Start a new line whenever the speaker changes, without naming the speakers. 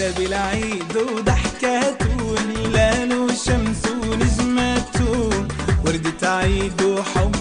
ليلة بالعيد وضحكات ونلال وشمس ونجمات وردة عيد وحب